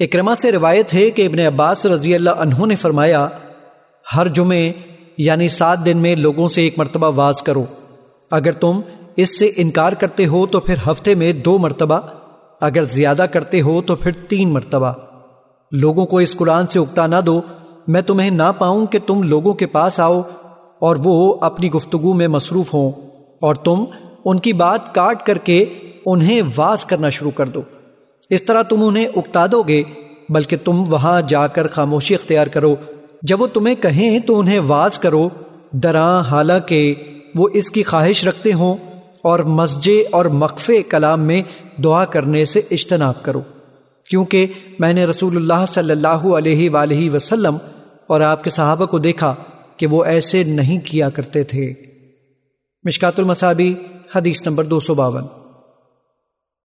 اکرما سے روایت ہے کہ ابن عباس رضی اللہ عنہ نے فرمایا، ہر جمعے یعنی سات دن میں لوگوں سے ایک مرتبہ واز کرو۔ اگر تم اس سے انکار کرتے ہو تو پھر ہفتے میں دو مرتبہ، اگر زیادہ کرتے ہو تو پھر تین مرتبہ۔ لوگوں کو اس قرآن سے اکتا نہ دو، میں تمہیں نہ پاؤں کہ تم لوگوں کے پاس آؤ اور وہ اپنی گفتگو میں مصروف ہوں اور تم ان کی بات کاٹ کر کے انہیں واز کرنا شروع کر دو۔ اس طرح تم انہیں اکتا دو گے، بلکہ تم وہاں جا کر خاموشی اختیار کرو۔ جب وہ تمہیں کہیں تو انہیں واز کرو۔ دراں حالانکہ وہ اس کی خواہش رکھتے ہوں اور مسجے اور مقفے کلام میں دعا کرنے سے اجتناب کرو۔ کیونکہ میں نے رسول اللہ صلی اللہ علیہ وآلہ وسلم اور آپ کے صحابہ کو دیکھا کہ وہ ایسے نہیں کیا کرتے تھے۔ مشکات المصابی حدیث نمبر دو سو باون۔